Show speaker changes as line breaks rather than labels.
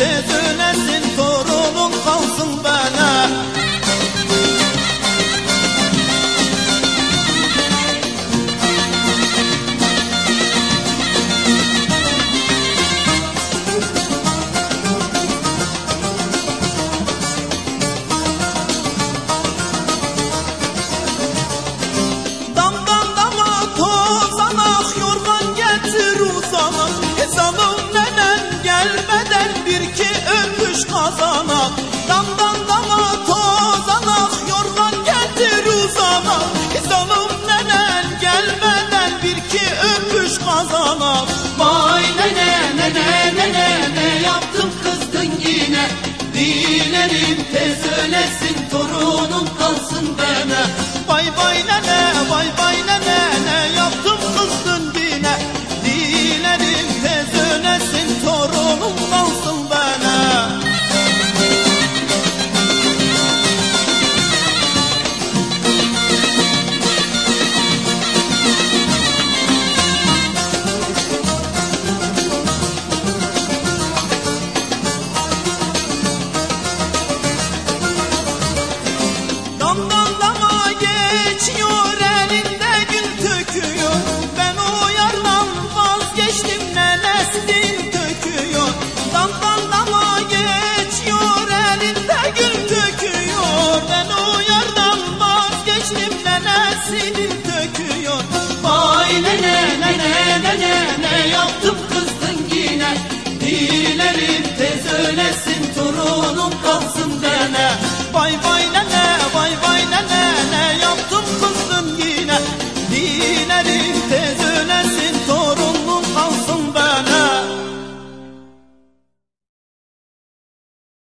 There's Damdan dama geçiyor